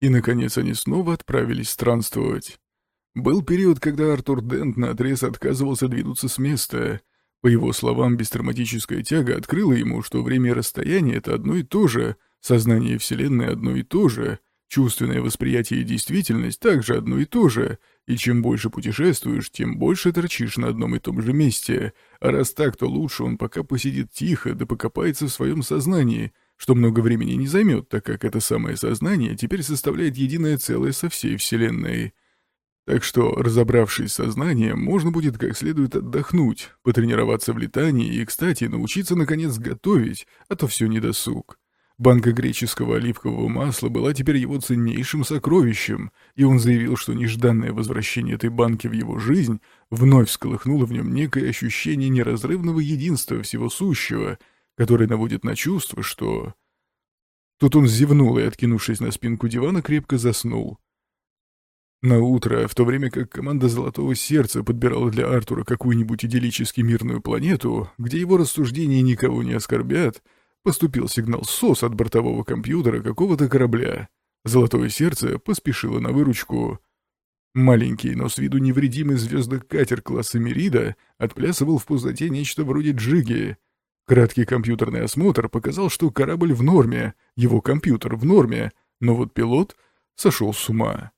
И, наконец, они снова отправились странствовать. Был период, когда Артур Дент наотрез отказывался двинуться с места. По его словам, бестравматическая тяга открыла ему, что время и расстояние — это одно и то же, сознание Вселенной — одно и то же, чувственное восприятие и действительность — также одно и то же, и чем больше путешествуешь, тем больше торчишь на одном и том же месте, а раз так, то лучше он пока посидит тихо, да покопается в своем сознании — что много времени не займет, так как это самое сознание теперь составляет единое целое со всей Вселенной. Так что, разобравшись с сознанием, можно будет как следует отдохнуть, потренироваться в летании и, кстати, научиться наконец готовить, а то все недосуг. Банка греческого оливкового масла была теперь его ценнейшим сокровищем, и он заявил, что нежданное возвращение этой банки в его жизнь вновь всколыхнуло в нем некое ощущение неразрывного единства всего сущего — который наводит на чувство, что... Тут он зевнул и, откинувшись на спинку дивана, крепко заснул. На утро, в то время как команда «Золотого сердца» подбирала для Артура какую-нибудь идиллически мирную планету, где его рассуждения никого не оскорбят, поступил сигнал СОС от бортового компьютера какого-то корабля. «Золотое сердце» поспешило на выручку. Маленький, но с виду невредимый звездокатер класса Мерида отплясывал в пустоте нечто вроде джиги — Краткий компьютерный осмотр показал, что корабль в норме, его компьютер в норме, но вот пилот сошел с ума.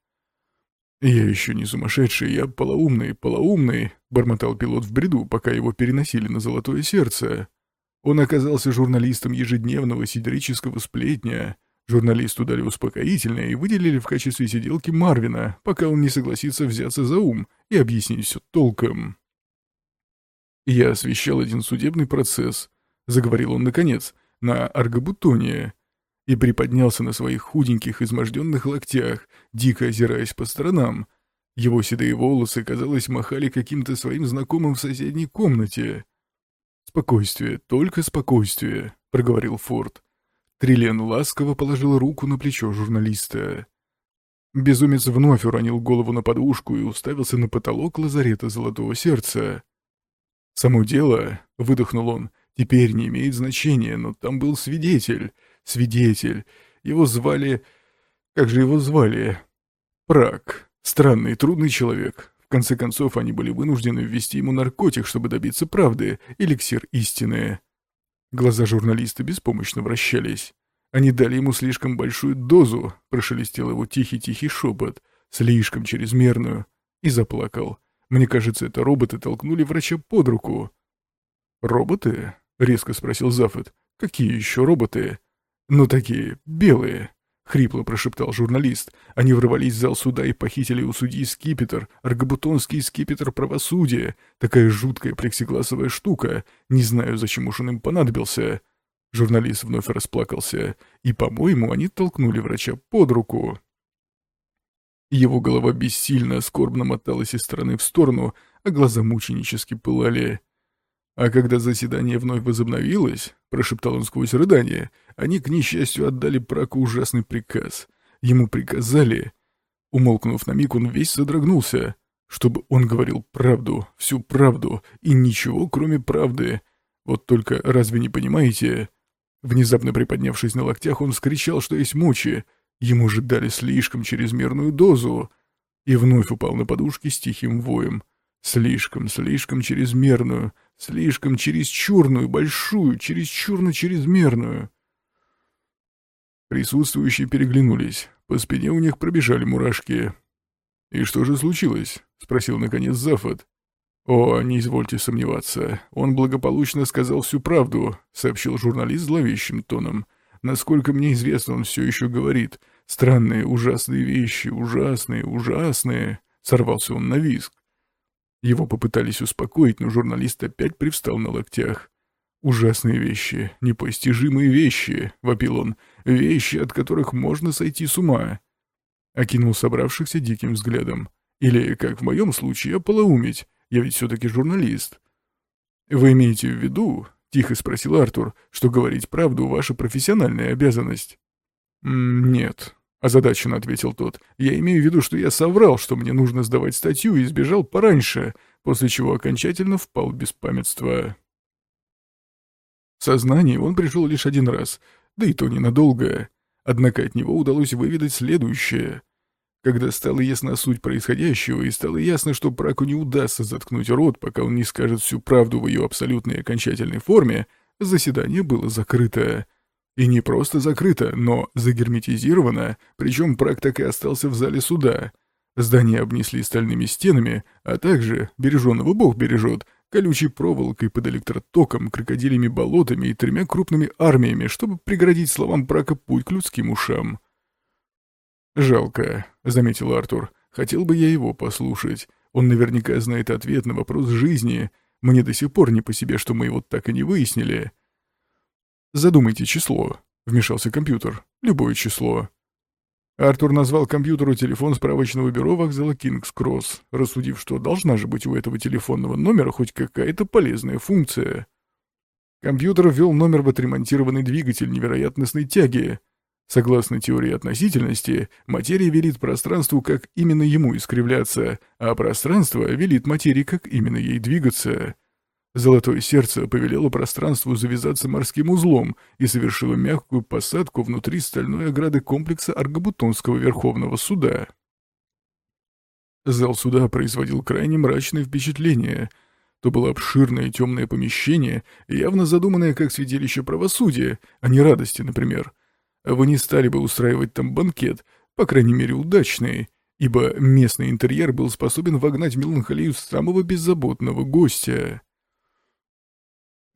«Я еще не сумасшедший, я полоумный, полоумный», — бормотал пилот в бреду, пока его переносили на золотое сердце. Он оказался журналистом ежедневного сидерического сплетня. Журналисту дали успокоительное и выделили в качестве сиделки Марвина, пока он не согласится взяться за ум и объяснить все толком. Я освещал один судебный процесс, заговорил он наконец, на аргобутоне, и приподнялся на своих худеньких, изможденных локтях, дико озираясь по сторонам. Его седые волосы, казалось, махали каким-то своим знакомым в соседней комнате. «Спокойствие, только спокойствие», — проговорил Форд. Триллиан ласково положил руку на плечо журналиста. Безумец вновь уронил голову на подушку и уставился на потолок лазарета Золотого Сердца. «Само дело», — выдохнул он, Теперь не имеет значения, но там был свидетель. Свидетель. Его звали... Как же его звали? Прак. Странный, трудный человек. В конце концов, они были вынуждены ввести ему наркотик, чтобы добиться правды, эликсир истины. Глаза журналиста беспомощно вращались. Они дали ему слишком большую дозу, прошелестел его тихий-тихий шепот, слишком чрезмерную, и заплакал. Мне кажется, это роботы толкнули врача под руку. «Роботы?» — резко спросил Зафет. «Какие еще роботы?» «Ну такие, белые», — хрипло прошептал журналист. «Они ворвались в зал суда и похитили у судьи скипетр, аргобутонский скипетр правосудия. Такая жуткая плексигласовая штука. Не знаю, зачем уж он им понадобился». Журналист вновь расплакался. «И, по-моему, они толкнули врача под руку». Его голова бессильно, скорбно моталась из стороны в сторону, а глаза мученически пылали. А когда заседание вновь возобновилось, прошептал он сквозь рыдание, они, к несчастью, отдали Праку ужасный приказ. Ему приказали... Умолкнув на миг, он весь содрогнулся, чтобы он говорил правду, всю правду, и ничего, кроме правды. Вот только разве не понимаете? Внезапно приподнявшись на локтях, он вскричал, что есть мочи. Ему же дали слишком чрезмерную дозу. И вновь упал на подушки с тихим воем. Слишком, слишком чрезмерную, слишком чересчурную, большую, чересчурно-чрезмерную. Присутствующие переглянулись. По спине у них пробежали мурашки. «И что же случилось?» — спросил наконец Зафот. «О, не извольте сомневаться. Он благополучно сказал всю правду», — сообщил журналист зловещим тоном. «Насколько мне известно, он все еще говорит. Странные, ужасные вещи, ужасные, ужасные». Сорвался он на виск. Его попытались успокоить, но журналист опять привстал на локтях. «Ужасные вещи, непостижимые вещи», — вопил он, — «вещи, от которых можно сойти с ума». Окинул собравшихся диким взглядом. «Или, как в моем случае, ополоуметь. Я ведь все-таки журналист». «Вы имеете в виду, — тихо спросил Артур, — что говорить правду — ваша профессиональная обязанность?» «Нет», — озадаченно ответил тот. «Я имею в виду, что я соврал, что мне нужно сдавать статью и сбежал пораньше, после чего окончательно впал в беспамятство». В сознание он пришел лишь один раз, да и то ненадолго. Однако от него удалось выведать следующее. Когда стала ясна суть происходящего, и стало ясно, что Праку не удастся заткнуть рот, пока он не скажет всю правду в ее абсолютной и окончательной форме, заседание было закрыто. И не просто закрыто, но загерметизировано, причем Прак так и остался в зале суда. Здание обнесли стальными стенами, а также, береженного бог бережет, колючей проволокой под электротоком, крокодилями болотами и тремя крупными армиями, чтобы преградить словам Прака путь к людским ушам. «Жалко», — заметил Артур. «Хотел бы я его послушать. Он наверняка знает ответ на вопрос жизни. Мне до сих пор не по себе, что мы его так и не выяснили». «Задумайте число», — вмешался компьютер. «Любое число». Артур назвал компьютеру телефон справочного бюро вокзала Кингс-Кросс, рассудив, что должна же быть у этого телефонного номера хоть какая-то полезная функция. Компьютер ввел номер в отремонтированный двигатель невероятностной тяги. Согласно теории относительности, материя велит пространству, как именно ему искривляться, а пространство велит материи, как именно ей двигаться. Золотое сердце повелело пространству завязаться морским узлом и совершило мягкую посадку внутри стальной ограды комплекса Аргобутонского Верховного Суда. Зал суда производил крайне мрачное впечатление. То было обширное темное помещение, явно задуманное как святилище правосудия, а не радости, например — вы не стали бы устраивать там банкет, по крайней мере удачный, ибо местный интерьер был способен вогнать меланхолию самого беззаботного гостя.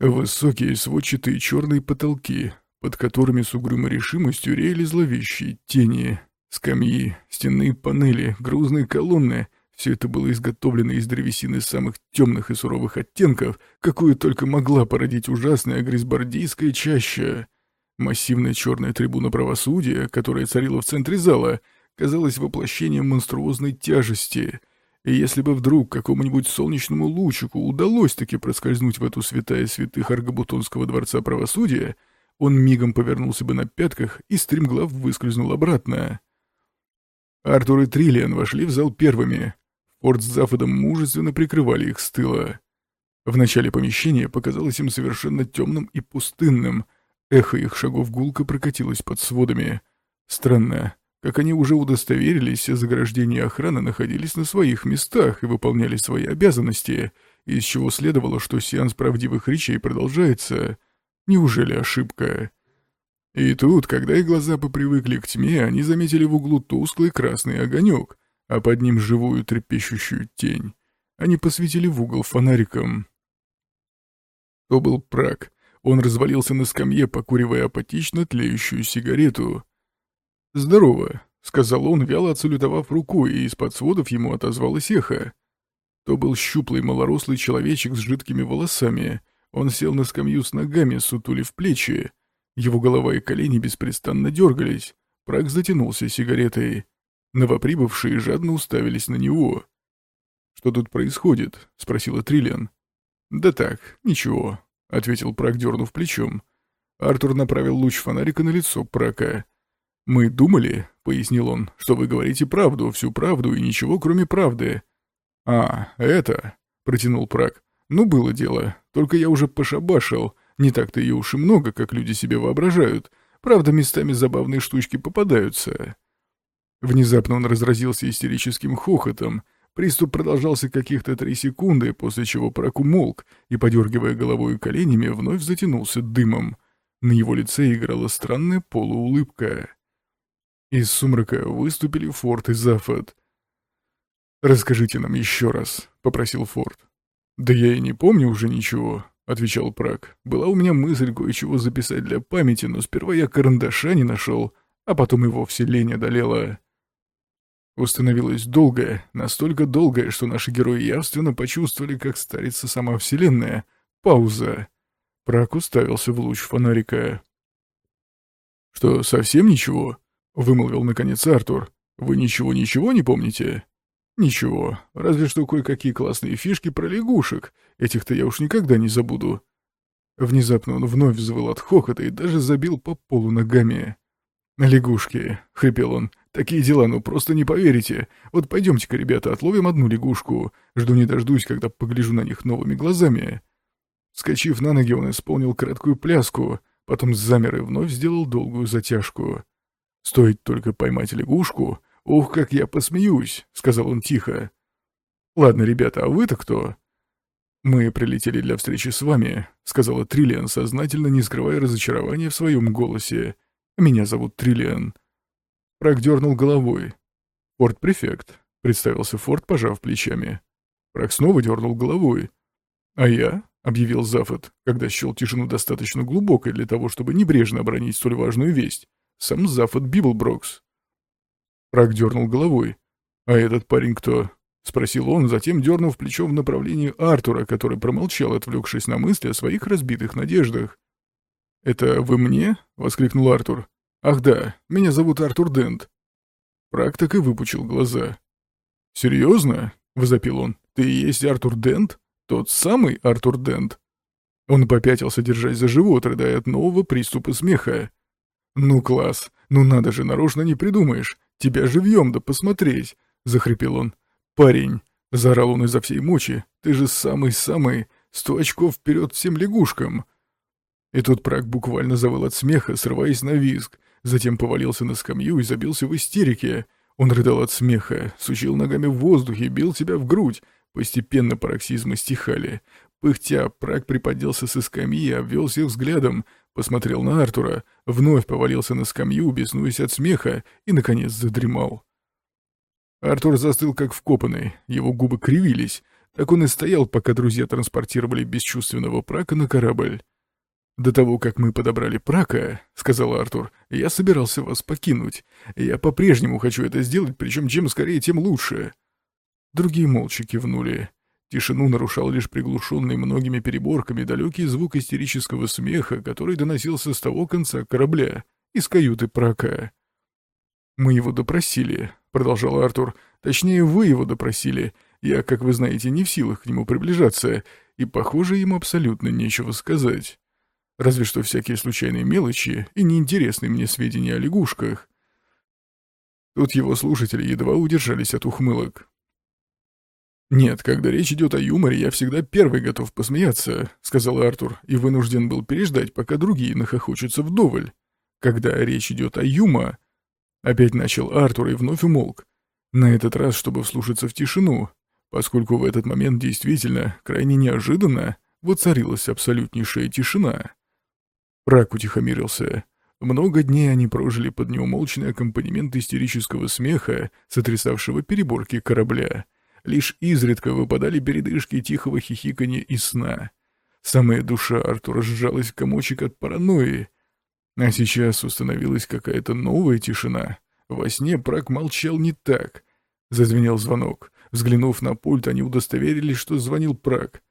Высокие сводчатые черные потолки, под которыми с угрюмой решимостью реяли зловещие тени, скамьи, стенные панели, грузные колонны — все это было изготовлено из древесины самых темных и суровых оттенков, какую только могла породить ужасная гризбордийская чаща. Массивная черная трибуна правосудия, которая царила в центре зала, казалась воплощением монструозной тяжести. И если бы вдруг какому-нибудь солнечному лучику удалось таки проскользнуть в эту святая святых Аргобутонского дворца правосудия, он мигом повернулся бы на пятках и стремглав выскользнул обратно. Артур и Триллиан вошли в зал первыми. Форд с Зафодом мужественно прикрывали их с тыла. В начале помещения показалось им совершенно темным и пустынным — Эхо их шагов гулко прокатилось под сводами. Странно, как они уже удостоверились, заграждения и охрана находились на своих местах и выполняли свои обязанности, из чего следовало, что сеанс правдивых речей продолжается. Неужели ошибка? И тут, когда их глаза попривыкли к тьме, они заметили в углу тусклый красный огонек, а под ним живую трепещущую тень. Они посветили в угол фонариком. То был Праг, он развалился на скамье, покуривая апатично тлеющую сигарету. «Здорово», — сказал он, вяло отсалютовав рукой, и из-под сводов ему отозвалось эхо. То был щуплый малорослый человечек с жидкими волосами. Он сел на скамью с ногами, сутулив плечи. Его голова и колени беспрестанно дергались. Прак затянулся сигаретой. Новоприбывшие жадно уставились на него. «Что тут происходит?» — спросила Триллиан. «Да так, ничего», — ответил Прак, дернув плечом. Артур направил луч фонарика на лицо Прака. «Мы думали», — пояснил он, — «что вы говорите правду, всю правду и ничего, кроме правды». «А, это», — протянул Прак. «Ну, было дело, только я уже пошабашил. Не так-то ее уж и много, как люди себе воображают. Правда, местами забавные штучки попадаются». Внезапно он разразился истерическим хохотом, Приступ продолжался каких-то три секунды, после чего Прак умолк и, подергивая головой и коленями, вновь затянулся дымом. На его лице играла странная полуулыбка. Из сумрака выступили Форд и Зафот. «Расскажите нам еще раз», — попросил Форд. «Да я и не помню уже ничего», — отвечал Прак. «Была у меня мысль кое-чего записать для памяти, но сперва я карандаша не нашел, а потом и вовсе лень одолела». Установилась долгая, настолько долгая, что наши герои явственно почувствовали, как старится сама Вселенная. Пауза. Прак уставился в луч фонарика. «Что, совсем ничего?» — вымолвил наконец Артур. «Вы ничего-ничего не помните?» «Ничего, разве что кое-какие классные фишки про лягушек. Этих-то я уж никогда не забуду». Внезапно он вновь взвыл от хохота и даже забил по полу ногами. «Лягушки», — хрипел он, — «такие дела, ну просто не поверите. Вот пойдемте-ка, ребята, отловим одну лягушку. Жду не дождусь, когда погляжу на них новыми глазами». Скочив на ноги, он исполнил краткую пляску, потом замер и вновь сделал долгую затяжку. Стоит только поймать лягушку. Ух, как я посмеюсь, сказал он тихо. Ладно, ребята, а вы-то кто? Мы прилетели для встречи с вами, сказала Триллиан, сознательно не скрывая разочарования в своем голосе. Меня зовут Триллиан. Прак дернул головой. «Форд Префект», — представился Форд, пожав плечами. Прак снова дернул головой. «А я?» — объявил Зафод, когда счел тишину достаточно глубокой для того, чтобы небрежно обронить столь важную весть. Сам Зафод Библброкс. Прак дернул головой. «А этот парень кто?» — спросил он, затем дернув плечом в направлении Артура, который промолчал, отвлекшись на мысли о своих разбитых надеждах. «Это вы мне?» — воскликнул Артур. «Ах да, меня зовут Артур Дент». Прак так и выпучил глаза. «Серьезно?» — возопил он. «Ты и есть Артур Дент?» Тот самый Артур Дент. Он попятился, держась за живот, рыдая от нового приступа смеха. «Ну, класс! Ну надо же, нарочно не придумаешь! Тебя живьем да посмотреть!» — захрипел он. «Парень!» — заорал он изо всей мочи. «Ты же самый-самый! Сто очков вперед всем лягушкам!» И тут Прак буквально завыл от смеха, срываясь на визг. Затем повалился на скамью и забился в истерике. Он рыдал от смеха, сучил ногами в воздухе, бил себя в грудь, Постепенно пароксизмы стихали. Пыхтя, Прак приподнялся со скамьи, обвел всех взглядом, посмотрел на Артура, вновь повалился на скамью, беснуясь от смеха, и, наконец, задремал. Артур застыл как вкопанный, его губы кривились. Так он и стоял, пока друзья транспортировали бесчувственного Прака на корабль. «До того, как мы подобрали Прака, — сказал Артур, — я собирался вас покинуть. Я по-прежнему хочу это сделать, причем чем скорее, тем лучше. Другие молча кивнули. Тишину нарушал лишь приглушенный многими переборками далекий звук истерического смеха, который доносился с того конца корабля, из каюты Прака. «Мы его допросили», — продолжал Артур. «Точнее, вы его допросили. Я, как вы знаете, не в силах к нему приближаться, и, похоже, ему абсолютно нечего сказать. Разве что всякие случайные мелочи и неинтересные мне сведения о лягушках». Тут его слушатели едва удержались от ухмылок. «Нет, когда речь идет о юморе, я всегда первый готов посмеяться», — сказал Артур, и вынужден был переждать, пока другие нахохочутся вдоволь. «Когда речь идет о юма...» Опять начал Артур и вновь умолк. На этот раз, чтобы вслушаться в тишину, поскольку в этот момент действительно, крайне неожиданно, воцарилась абсолютнейшая тишина. Рак утихомирился. Много дней они прожили под неумолчный аккомпанемент истерического смеха, сотрясавшего переборки корабля. Лишь изредка выпадали передышки тихого хихикания и сна. Самая душа Артура сжалась в комочек от паранойи. А сейчас установилась какая-то новая тишина. Во сне Прак молчал не так. Зазвенел звонок. Взглянув на пульт, они удостоверились, что звонил Прак.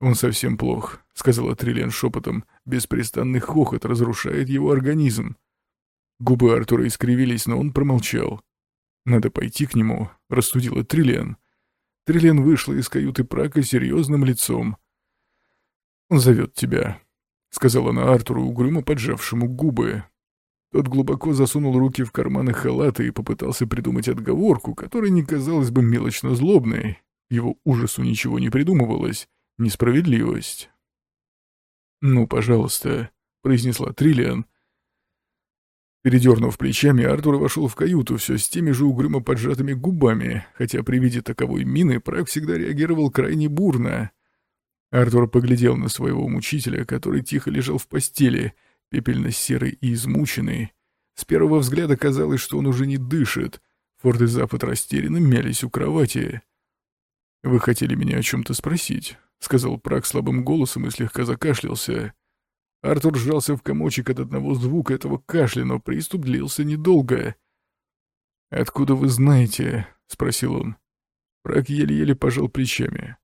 «Он совсем плох», — сказала Триллиан шепотом. «Беспрестанный хохот разрушает его организм». Губы Артура искривились, но он промолчал. «Надо пойти к нему», — рассудила Триллиан. Триллиан вышла из каюты Прака серьезным лицом. «Он зовет тебя», — сказала она Артуру, угрюмо поджавшему губы. Тот глубоко засунул руки в карманы халата и попытался придумать отговорку, которая не казалась бы мелочно злобной. Его ужасу ничего не придумывалось. Несправедливость. «Ну, пожалуйста», — произнесла Триллиан, Передернув плечами, Артур вошел в каюту все с теми же угрюмо поджатыми губами, хотя при виде таковой мины Прак всегда реагировал крайне бурно. Артур поглядел на своего мучителя, который тихо лежал в постели, пепельно-серый и измученный. С первого взгляда казалось, что он уже не дышит. Форд и Запад растерянно мялись у кровати. «Вы хотели меня о чем-то спросить?» — сказал Прак слабым голосом и слегка закашлялся. Артур сжался в комочек от одного звука этого кашля, но приступ длился недолго. «Откуда вы знаете?» — спросил он. Прак еле-еле пожал плечами.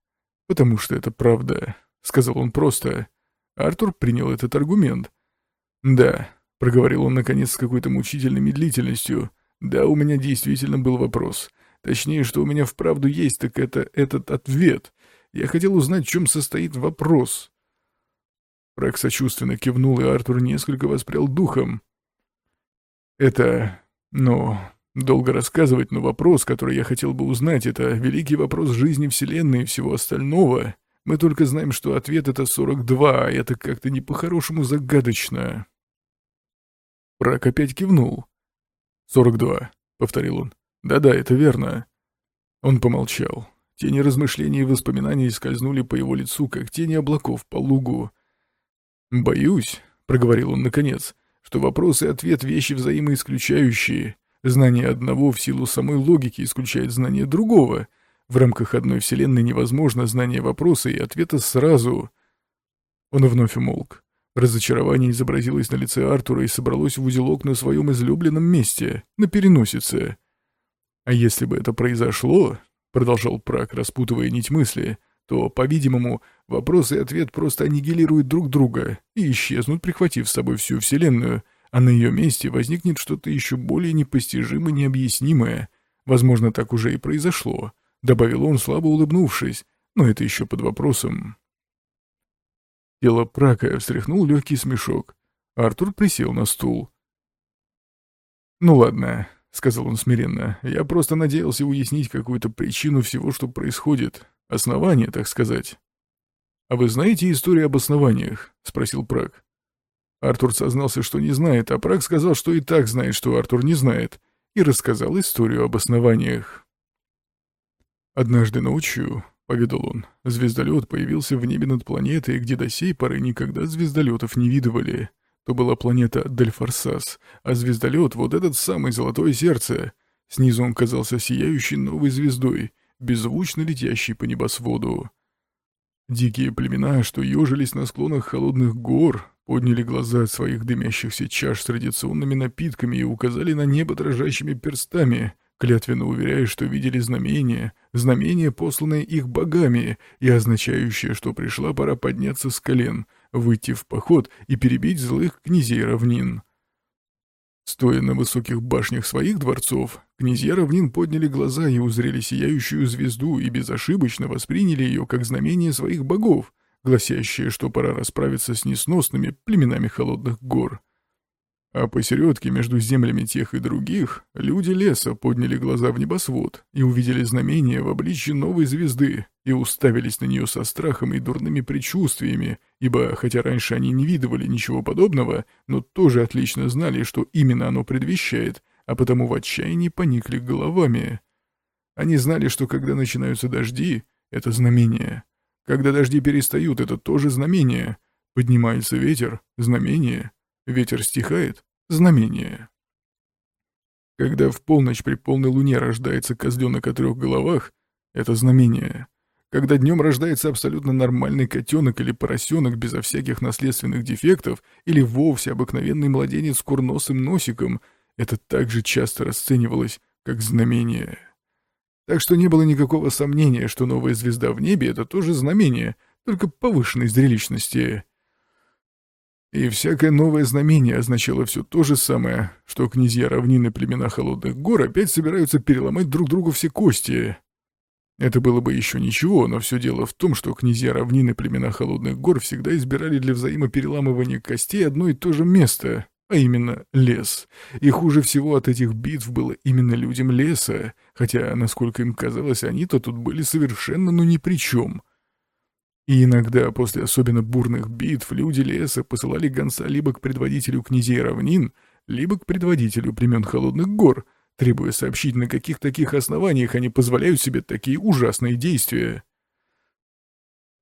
«Потому что это правда», — сказал он просто. Артур принял этот аргумент. «Да», — проговорил он наконец с какой-то мучительной медлительностью. «Да, у меня действительно был вопрос. Точнее, что у меня вправду есть, так это этот ответ. Я хотел узнать, в чем состоит вопрос». Прак сочувственно кивнул, и Артур несколько воспрял духом. «Это... ну... долго рассказывать, но вопрос, который я хотел бы узнать, это великий вопрос жизни Вселенной и всего остального. Мы только знаем, что ответ — это 42, а это как-то не по-хорошему загадочно». Прак опять кивнул. «Сорок два», — повторил он. «Да-да, это верно». Он помолчал. Тени размышлений и воспоминаний скользнули по его лицу, как тени облаков по лугу. «Боюсь», — проговорил он наконец, — «что вопрос и ответ — вещи взаимоисключающие. Знание одного в силу самой логики исключает знание другого. В рамках одной вселенной невозможно знание вопроса и ответа сразу». Он вновь умолк. Разочарование изобразилось на лице Артура и собралось в узелок на своем излюбленном месте, на переносице. «А если бы это произошло, продолжал Прак, распутывая нить мысли, то, по-видимому, вопрос и ответ просто аннигилируют друг друга и исчезнут, прихватив с собой всю Вселенную, а на ее месте возникнет что-то еще более непостижимо необъяснимое. Возможно, так уже и произошло, добавил он, слабо улыбнувшись, но это еще под вопросом. Тело Прака встряхнул легкий смешок. Артур присел на стул. «Ну ладно, — сказал он смиренно. «Я просто надеялся уяснить какую-то причину всего, что происходит. Основание, так сказать». «А вы знаете историю об основаниях?» — спросил Праг. Артур сознался, что не знает, а Праг сказал, что и так знает, что Артур не знает, и рассказал историю об основаниях. «Однажды ночью», — поведал он, — звездолет появился в небе над планетой, где до сей поры никогда звездолетов не видывали то была планета Дельфорсас, а звездолет — вот этот самый Золотое Сердце. Снизу он казался сияющей новой звездой, беззвучно летящей по небосводу. Дикие племена, что ежились на склонах холодных гор, подняли глаза от своих дымящихся чаш с традиционными напитками и указали на небо дрожащими перстами, клятвенно уверяя, что видели знамение, знамение, посланное их богами и означающее, что пришла пора подняться с колен — выйти в поход и перебить злых князей равнин. Стоя на высоких башнях своих дворцов, князья равнин подняли глаза и узрели сияющую звезду и безошибочно восприняли ее как знамение своих богов, гласящее, что пора расправиться с несносными племенами холодных гор. А посередке между землями тех и других люди леса подняли глаза в небосвод и увидели знамение в обличье новой звезды и уставились на нее со страхом и дурными предчувствиями, ибо, хотя раньше они не видывали ничего подобного, но тоже отлично знали, что именно оно предвещает, а потому в отчаянии поникли головами. Они знали, что когда начинаются дожди, это знамение. Когда дожди перестают, это тоже знамение. Поднимается ветер — знамение. Ветер стихает — знамение. Когда в полночь при полной луне рождается козленок о трех головах, это знамение. Когда днем рождается абсолютно нормальный котенок или поросенок безо всяких наследственных дефектов, или вовсе обыкновенный младенец с курносым носиком, это также часто расценивалось как знамение. Так что не было никакого сомнения, что новая звезда в небе — это тоже знамение, только повышенной зрелищности. И всякое новое знамение означало все то же самое, что князья равнины племена Холодных гор опять собираются переломать друг другу все кости. Это было бы еще ничего, но все дело в том, что князья равнины племена Холодных гор всегда избирали для взаимопереламывания костей одно и то же место, а именно лес. И хуже всего от этих битв было именно людям леса, хотя, насколько им казалось, они-то тут были совершенно ну ни при чем — и иногда, после особенно бурных битв, люди леса посылали гонца либо к предводителю князей равнин, либо к предводителю племен Холодных гор, требуя сообщить, на каких таких основаниях они позволяют себе такие ужасные действия.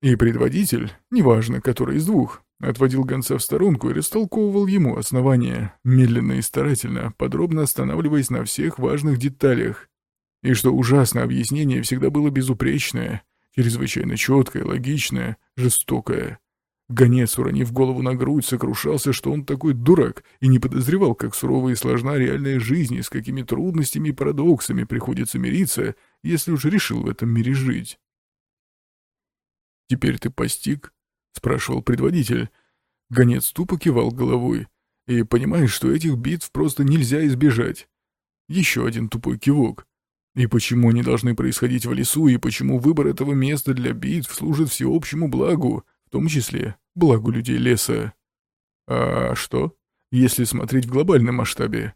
И предводитель, неважно, который из двух, отводил гонца в сторонку и растолковывал ему основания, медленно и старательно, подробно останавливаясь на всех важных деталях. И что ужасно, объяснение всегда было безупречное — чрезвычайно четкая, логичная, жестокая. Гонец, уронив голову на грудь, сокрушался, что он такой дурак, и не подозревал, как сурова и сложна реальная жизнь, и с какими трудностями и парадоксами приходится мириться, если уж решил в этом мире жить. «Теперь ты постиг?» — спрашивал предводитель. Гонец тупо кивал головой. «И понимаешь, что этих битв просто нельзя избежать?» Еще один тупой кивок. И почему они должны происходить в лесу, и почему выбор этого места для битв служит всеобщему благу, в том числе благу людей леса? А что, если смотреть в глобальном масштабе?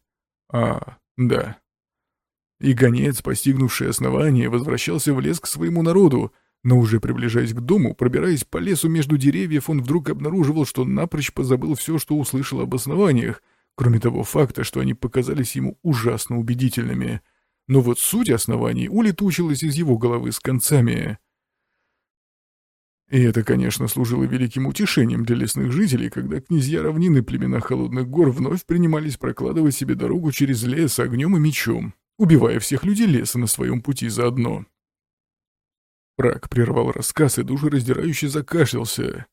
А, да. И гонец, постигнувший основание, возвращался в лес к своему народу, но уже приближаясь к дому, пробираясь по лесу между деревьев, он вдруг обнаруживал, что напрочь позабыл все, что услышал об основаниях, кроме того факта, что они показались ему ужасно убедительными. Но вот суть оснований улетучилась из его головы с концами. И это, конечно, служило великим утешением для лесных жителей, когда князья равнины племена Холодных гор вновь принимались прокладывать себе дорогу через лес огнем и мечом, убивая всех людей леса на своем пути заодно. Прак прервал рассказ и душераздирающе закашлялся.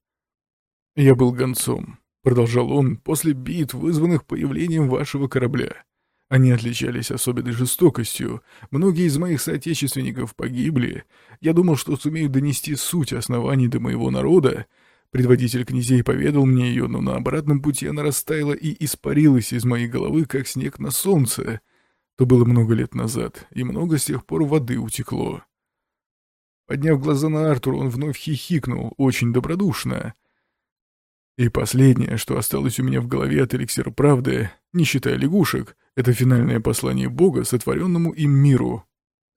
«Я был гонцом», — продолжал он, — «после битв, вызванных появлением вашего корабля. Они отличались особенной жестокостью. Многие из моих соотечественников погибли. Я думал, что сумею донести суть оснований до моего народа. Предводитель князей поведал мне ее, но на обратном пути она растаяла и испарилась из моей головы, как снег на солнце. То было много лет назад, и много с тех пор воды утекло. Подняв глаза на Артура, он вновь хихикнул, очень добродушно. И последнее, что осталось у меня в голове от эликсира правды, не считая лягушек, это финальное послание Бога сотворенному им миру.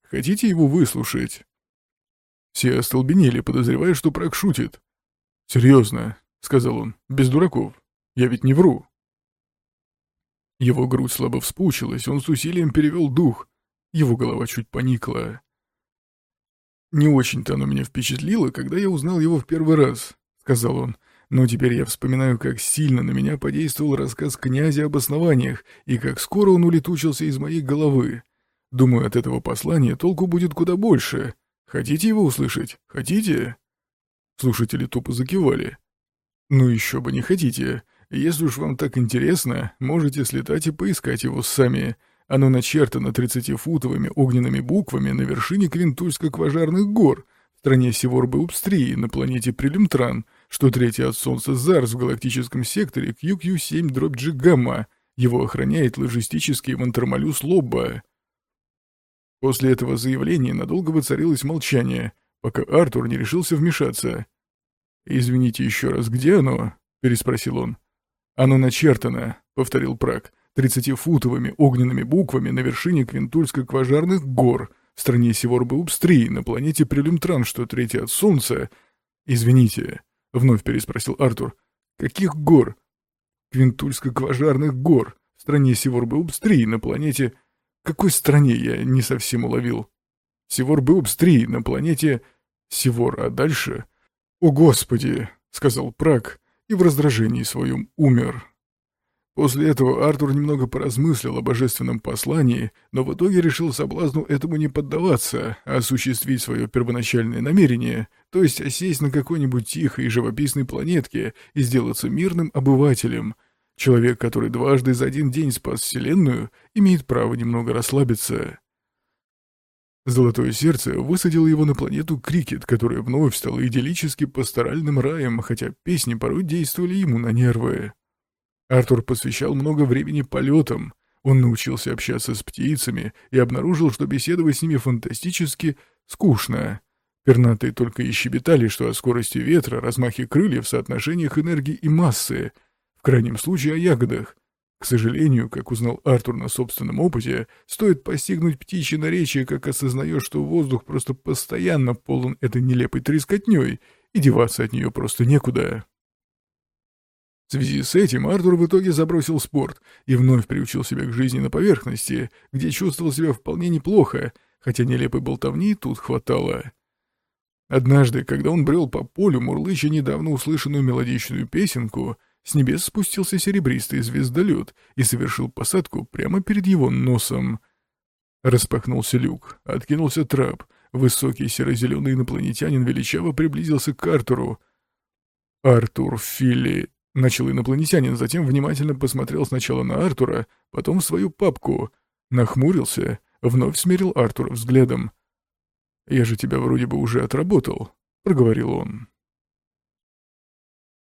Хотите его выслушать?» Все остолбенели, подозревая, что Прак шутит. «Серьезно», — сказал он, — «без дураков. Я ведь не вру». Его грудь слабо вспучилась, он с усилием перевел дух. Его голова чуть поникла. «Не очень-то оно меня впечатлило, когда я узнал его в первый раз», — сказал он. Но теперь я вспоминаю, как сильно на меня подействовал рассказ князя об основаниях и как скоро он улетучился из моей головы. Думаю, от этого послания толку будет куда больше. Хотите его услышать? Хотите?» Слушатели тупо закивали. «Ну еще бы не хотите. Если уж вам так интересно, можете слетать и поискать его сами. Оно начертано тридцатифутовыми огненными буквами на вершине Квинтульско-Кважарных гор, в стране Севорбы-Упстрии, на планете Прилимтран — что третий от Солнца Зарс в галактическом секторе QQ7-G Гамма. Его охраняет логистический вантормолюс Лобба. После этого заявления надолго воцарилось молчание, пока Артур не решился вмешаться. «Извините еще раз, где оно?» — переспросил он. «Оно начертано», — повторил Прак, тридцатифутовыми огненными буквами на вершине Квинтульско-Кважарных гор в стране Севорбы-Упстрии на планете Прелюмтран, что третий от Солнца. Извините, — вновь переспросил Артур. «Каких гор?» «Квинтульско-кважарных гор, в стране Севорбеубстрии, на планете...» «Какой стране, я не совсем уловил?» «Севорбеубстрии, на планете...» «Севор, а дальше...» «О, Господи!» — сказал Прак, и в раздражении своем умер. После этого Артур немного поразмыслил о божественном послании, но в итоге решил соблазну этому не поддаваться, а осуществить свое первоначальное намерение, то есть осесть на какой-нибудь тихой и живописной планетке и сделаться мирным обывателем. Человек, который дважды за один день спас Вселенную, имеет право немного расслабиться. Золотое сердце высадило его на планету Крикет, которая вновь стала идиллически пасторальным раем, хотя песни порой действовали ему на нервы. Артур посвящал много времени полетам. Он научился общаться с птицами и обнаружил, что беседовать с ними фантастически скучно. Пернатые только и щебетали, что о скорости ветра, размахе крыльев, соотношениях энергии и массы, в крайнем случае о ягодах. К сожалению, как узнал Артур на собственном опыте, стоит постигнуть птичье наречие, как осознаешь, что воздух просто постоянно полон этой нелепой трескотней, и деваться от нее просто некуда. В связи с этим Артур в итоге забросил спорт и вновь приучил себя к жизни на поверхности, где чувствовал себя вполне неплохо, хотя нелепой болтовни тут хватало. Однажды, когда он брел по полю, мурлыча недавно услышанную мелодичную песенку, с небес спустился серебристый звездолет и совершил посадку прямо перед его носом. Распахнулся люк, откинулся трап, высокий серо-зеленый инопланетянин величаво приблизился к Артуру. Артур Филли Начал инопланетянин, затем внимательно посмотрел сначала на Артура, потом в свою папку. Нахмурился, вновь смерил Артура взглядом. «Я же тебя вроде бы уже отработал», — проговорил он.